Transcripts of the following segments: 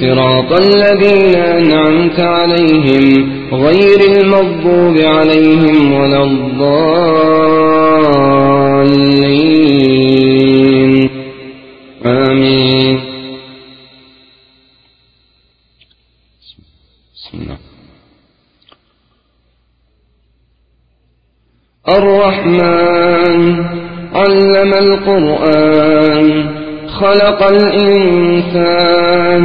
صراط الذين أنعمت عليهم غير المغضوب عليهم ولا الضالين. آمين. الرحمن علم القرآن خلق الإنسان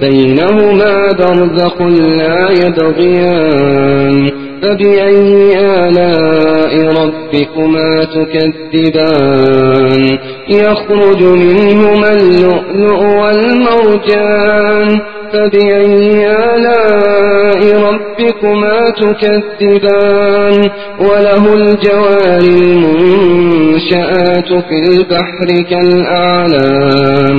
بينهما برزخ لا يبغيان فبأي آلاء ربكما تكذبان؟ يخرج منهما اللؤلؤ والمرجان فبأي آلاء ربكما تكذبان؟ وله الجوار المنشآت في البحر كالأعلام.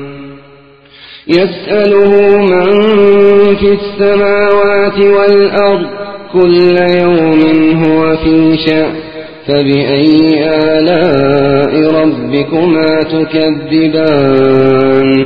يسأله من في السماوات والأرض كل يوم هو في شأن فبأي آلاء ربكما تكذبان؟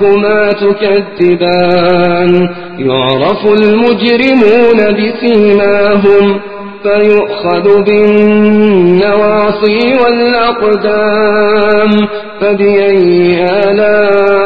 ربكما تكذبان. يعرف المجرمون بسيماهم فيؤخذ بالنواصي والأقدام. فبأي آلاء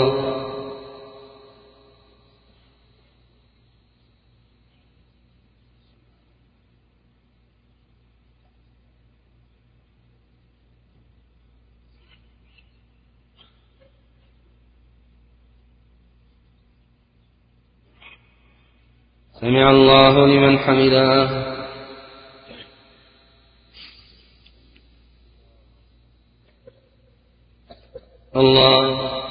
الله لمن حمده. الله.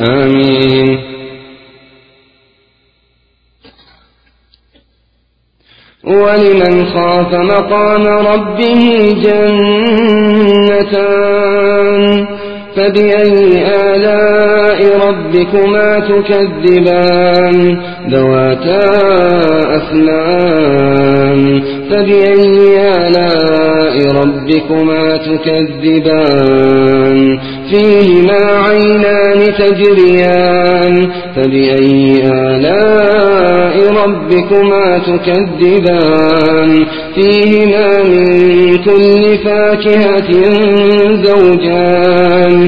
آمين. ولمن خاف مقام ربه جنتان فبأي آلاء ربكما تكذبان؟ ذواتا أثنان فبأي آلاء ربكما تكذبان؟ فيهما عينان تجريان. فبأي آلاء ربكما تكذبان؟ فيهما من كل فاكهة زوجان.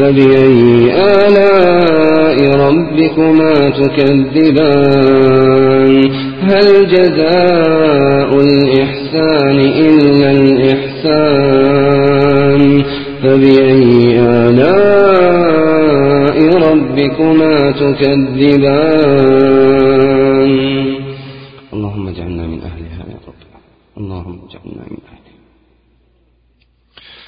فبأي آلاء ربكما تكذبان؟ هل جزاء الإحسان إلا الإحسان؟ فبأي آلاء ربكما تكذبان؟ اللهم اجعلنا من أهلها يا رب. اللهم اجعلنا من أهلها.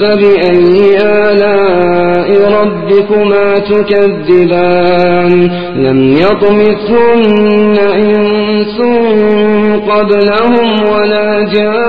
فبأي آلاء ربكما تكذبان؟ لم يطمثن إنس قبلهم ولا جان.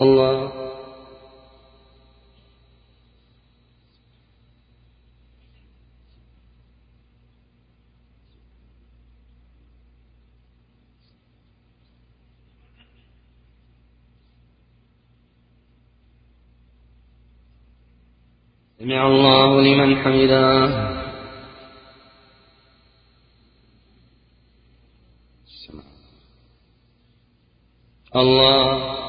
الله. سمع الله لمن حمده. الله.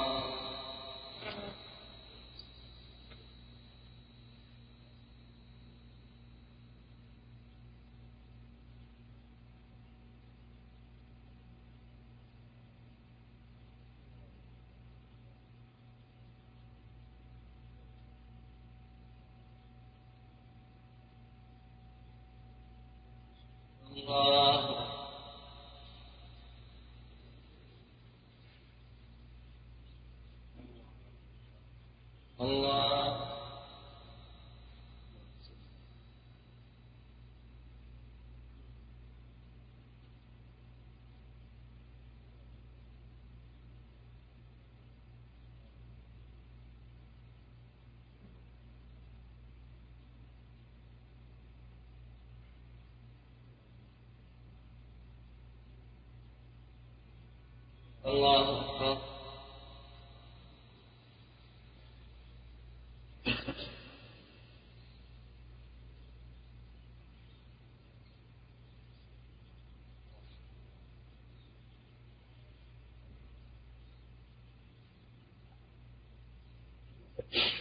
الله أكبر.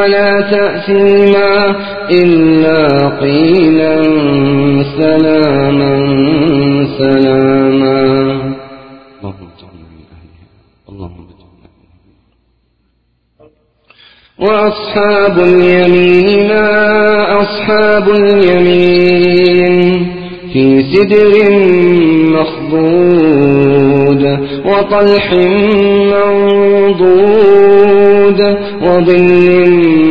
تأثيما إلا قيلا سلاما سلاما. اللهم اجعلنا من أهلها. اللهم وأصحاب اليمين ما أصحاب اليمين. في سدر مخضود وطلح منضود وظل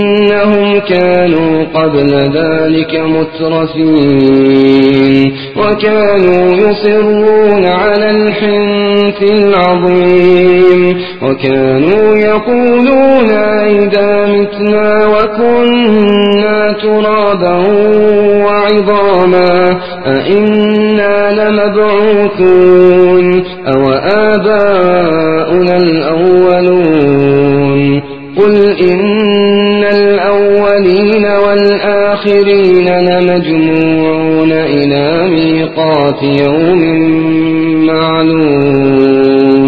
كانوا قبل ذلك مترفين وكانوا يصرون على الحنث العظيم وكانوا يقولون إذا متنا وكنا ترابا وعظاما أئنا لمبعوثون أو آباؤنا الأولون قل إن والآخرين لمجموعون إلى ميقات يوم معلوم.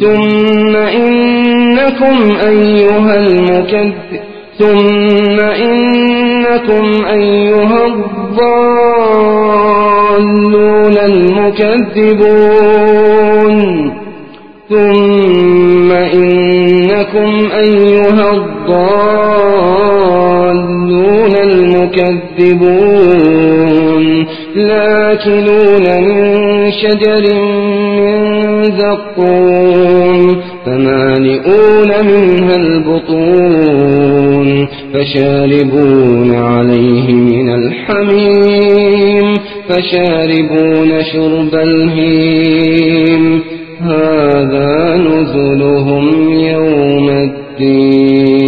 ثم إنكم أيها المكذب ثم إنكم أيها الضالون المكذبون. ثم لاكلون من شجر من زقوم فمالئون منها البطون فشاربون عليه من الحميم فشاربون شرب الهيم هذا نزلهم يوم الدين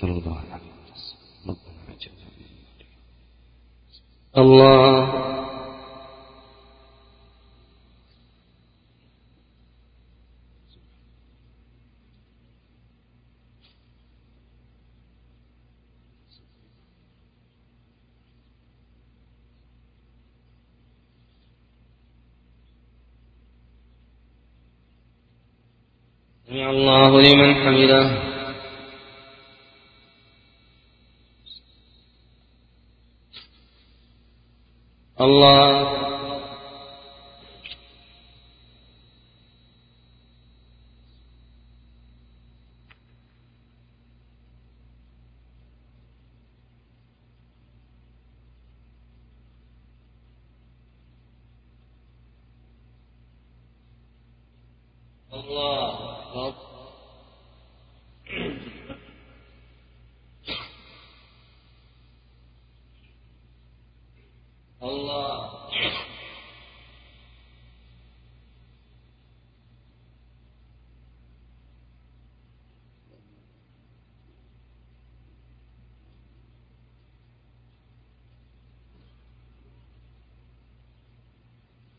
صلى الله عليه وسلم ربنا اجعلنا من سمع الله لمن حمده الله الله أكبر الله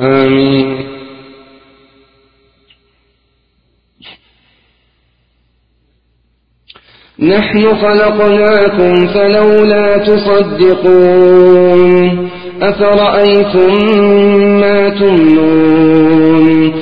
آمين. نحن خلقناكم فلولا تصدقون. أفرأيتم ما تمنون؟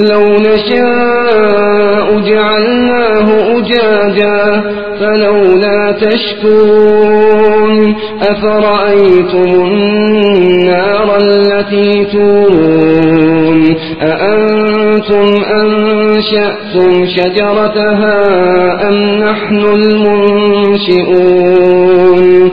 لو نشاء جعلناه أجاجا فلولا تشكرون أفرأيتم النار التي تورون أأنتم أنشأتم شجرتها أم نحن المنشئون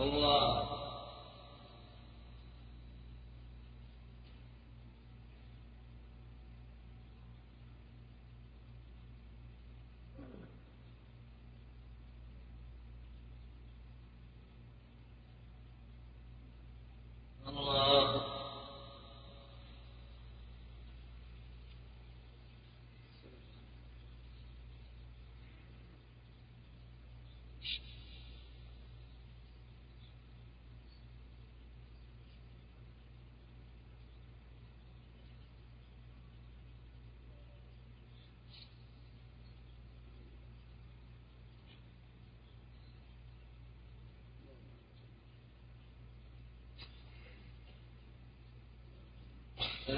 الله الله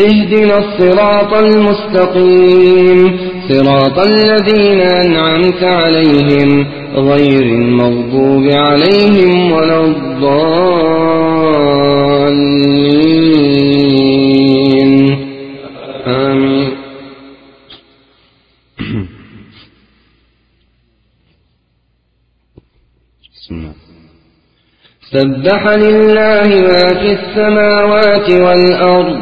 اهدنا الصراط المستقيم. صراط الذين أنعمت عليهم غير المغضوب عليهم ولا الضالين. آمين. سبح لله ما في السماوات والأرض.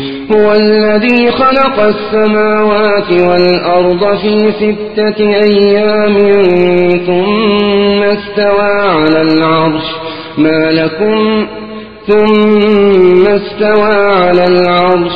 هو الذي خلق السماوات والأرض في ستة أيام ثم استوى على العرش. ما لكم ثم استوى على العرش.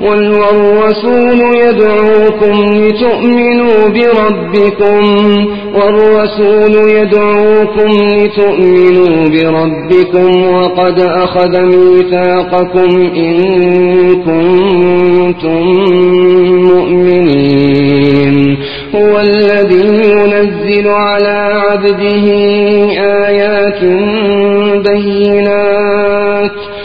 والرسول يدعوكم لتؤمنوا بربكم. والرسول يدعوكم لتؤمنوا بربكم وقد أخذ ميثاقكم إن كنتم مؤمنين. هو الذي ينزل على عبده آيات بينات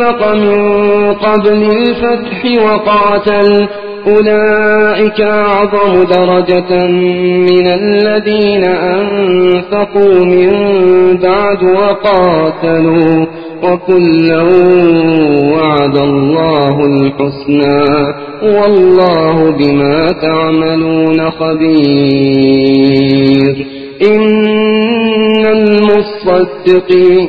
من قبل الفتح وقاتل. أولئك أعظم درجة من الذين أنفقوا من بعد وقاتلوا. وكلا وعد الله الحسنى. والله بما تعملون خبير. إن المصدقين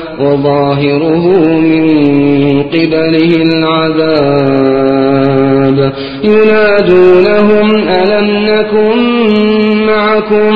وظاهره من قبله العذاب. ينادونهم ألم نكن معكم؟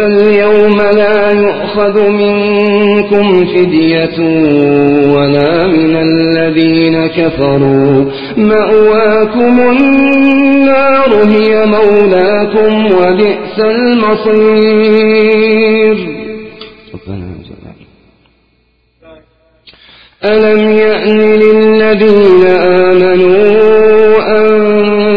فاليوم لا يؤخذ منكم فدية ولا من الذين كفروا. مأواكم النار هي مولاكم وبئس المصير. ألم يأن للذين آمنوا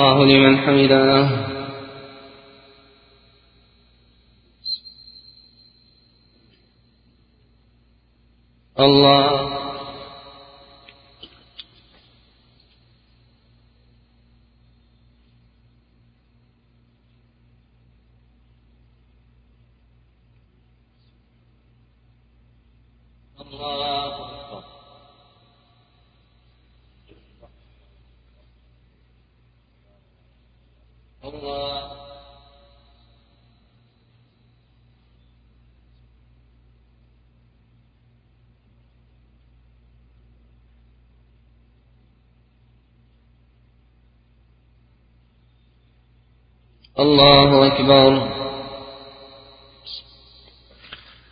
الله لمن حمده. الله الله. الله أكبر.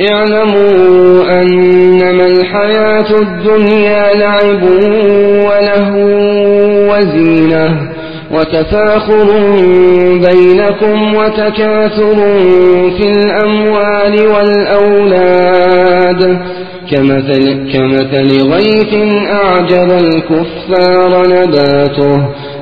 اعلموا أنما الحياة الدنيا لعب ولهو وزينة وتفاخر بينكم وتكاثر في الأموال والأولاد. كمثل, كمثل غيث أعجب الكفار نباته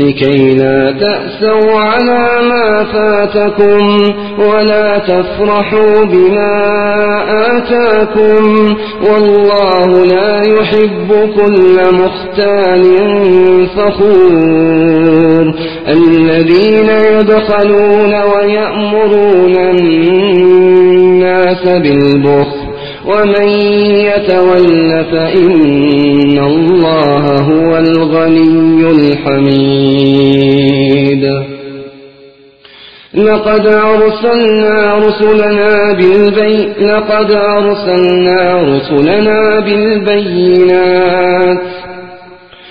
لكي لا تأسوا على ما فاتكم ولا تفرحوا بما آتاكم والله لا يحب كل مختال فخور الذين يبخلون ويأمرون الناس بالبخل ومن يتول فإن الله هو الغني الحميد. لقد أرسلنا رسلنا بالبي لقد أرسلنا رسلنا بالبينات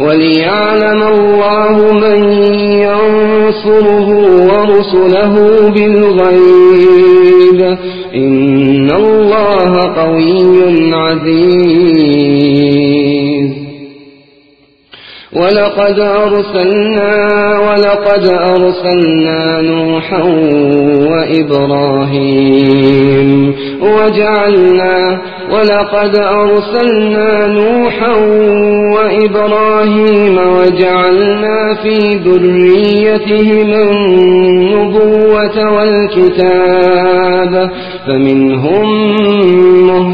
وليعلم الله من ينصره ورسله بالغيب. إن الله قوي عزيز. ولقد أرسلنا ولقد أرسلنا نوحا وإبراهيم وجعلنا ولقد أرسلنا نوحا وإبراهيم وجعلنا في ذريتهما النبوة والكتاب فمنهم مهتد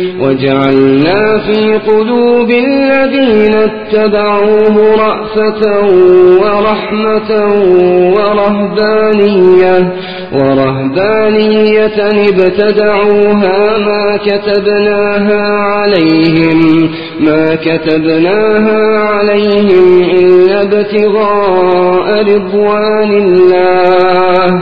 وجعلنا في قلوب الذين اتبعوه رأفة ورحمة ورهبانية ورهبانية ابتدعوها ما كتبناها عليهم ما كتبناها عليهم إلا ابتغاء رضوان الله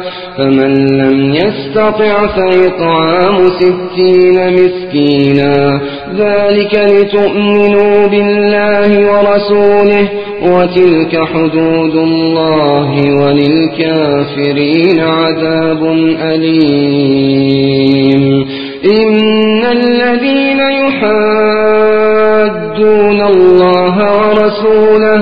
فمن لم يستطع فإطعام ستين مسكينا. ذلك لتؤمنوا بالله ورسوله وتلك حدود الله وللكافرين عذاب أليم. إن الذين يحادون الله ورسوله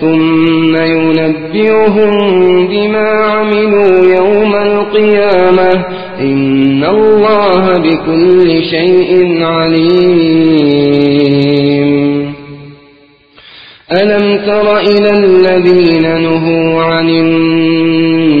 ثم ينبئهم بما عملوا يوم القيامة. إن الله بكل شيء عليم. ألم تر إلى الذين نهوا عن النجوى؟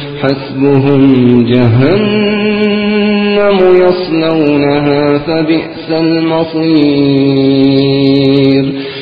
حسبهم جهنم يصلونها فبئس المصير.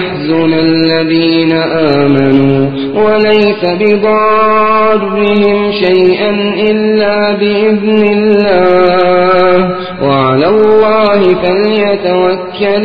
ليحزن الذين آمنوا وليس بضارهم شيئا إلا بإذن الله وعلى الله فليتوكل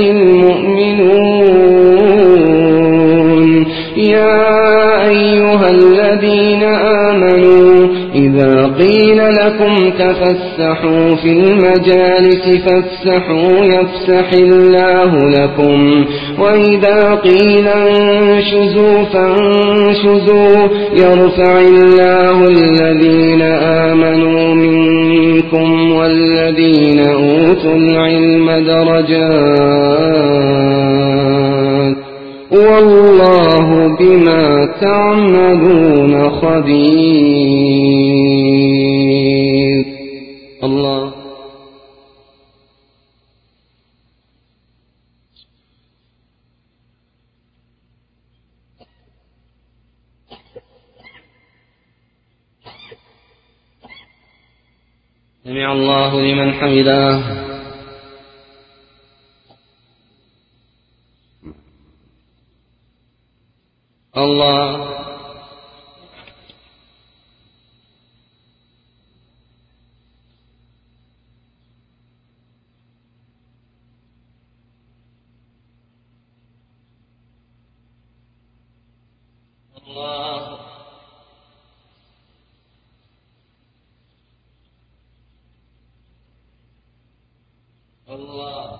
المؤمنون يا أيها الذين آمنوا إذا قيل لكم تفسحوا في المجالس فافسحوا يفسح الله لكم. وإذا قيل انشزوا فانشزوا يرفع الله الذين آمنوا منكم والذين أوتوا العلم درجات. والله بما تعملون خبير. الله. سمع الله لمن حمده. الله الله الله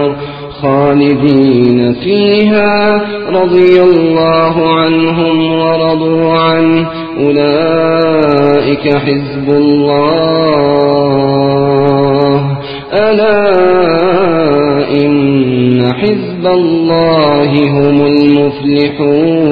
خالدين فيها رضي الله عنهم ورضوا عنه. أولئك حزب الله. ألا إن حزب الله هم المفلحون.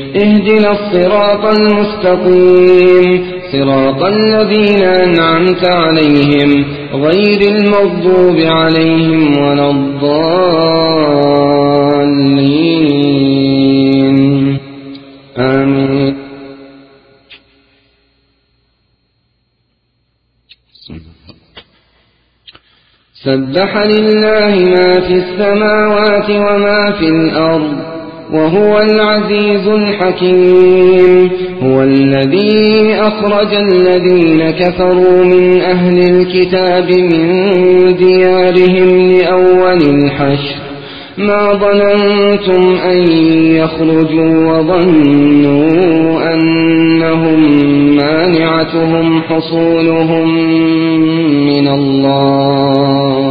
اهدنا الصراط المستقيم. صراط الذين أنعمت عليهم غير المغضوب عليهم ولا الضالين. آمين. سبح لله ما في السماوات وما في الأرض. وهو العزيز الحكيم. هو الذي أخرج الذين كفروا من أهل الكتاب من ديارهم لأول الحشر. ما ظننتم أن يخرجوا وظنوا أنهم مانعتهم حصولهم من الله.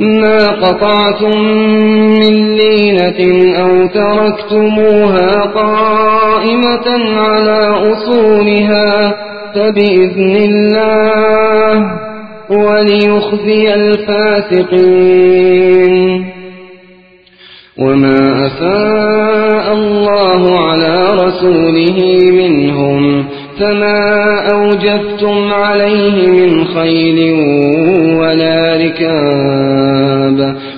ما قطعتم من لينة أو تركتموها قائمة على أصولها فبإذن الله وليخزي الفاسقين وما أفاء الله على رسوله منهم فما أوجفتم عليه من خيل ولا ركاب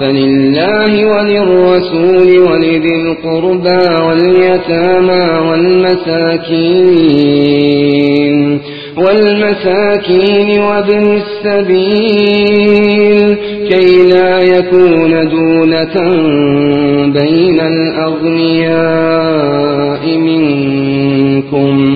فلله وللرسول ولذي القربى واليتامى والمساكين والمساكين وابن السبيل كي لا يكون دولة بين الأغنياء منكم.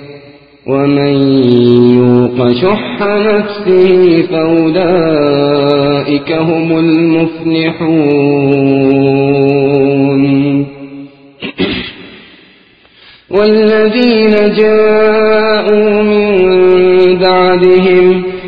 ومن يوق شح نفسه فأولئك هم المفلحون والذين جاءوا من بعدهم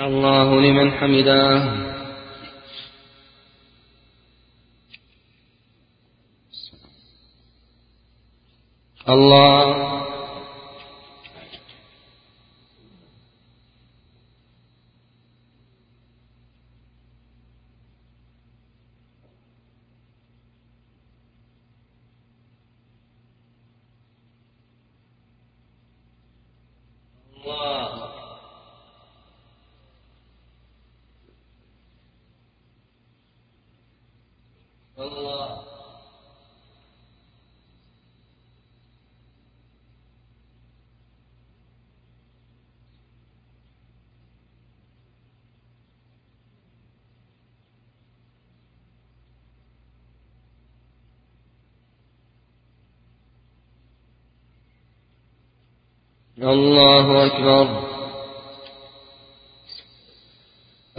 الله لمن حمده. الله. الله. الله. الله أكبر.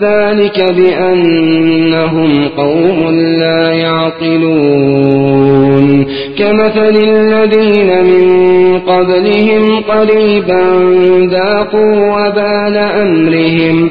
ذلك بأنهم قوم لا يعقلون. كمثل الذين من قبلهم قريبا ذاقوا وبال أمرهم.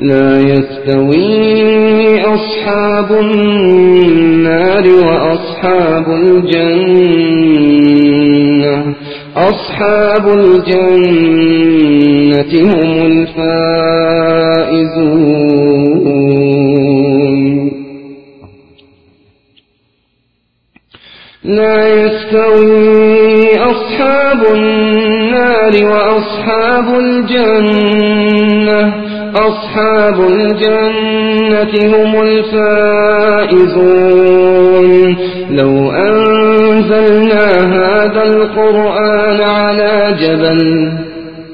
لا يستوي أصحاب النار وأصحاب الجنة. أصحاب الجنة هم الفائزون. لا يستوي أصحاب النار وأصحاب الجنة. أصحاب الجنة هم الفائزون. لو أنزلنا هذا القرآن على جبل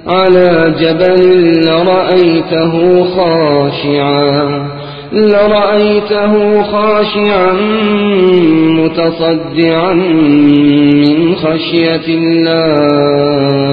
على جبل لرأيته خاشعا لرأيته خاشعا متصدعا من خشية الله.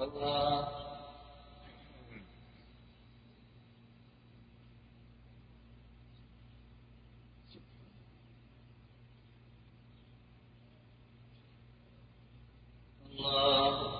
الله. الله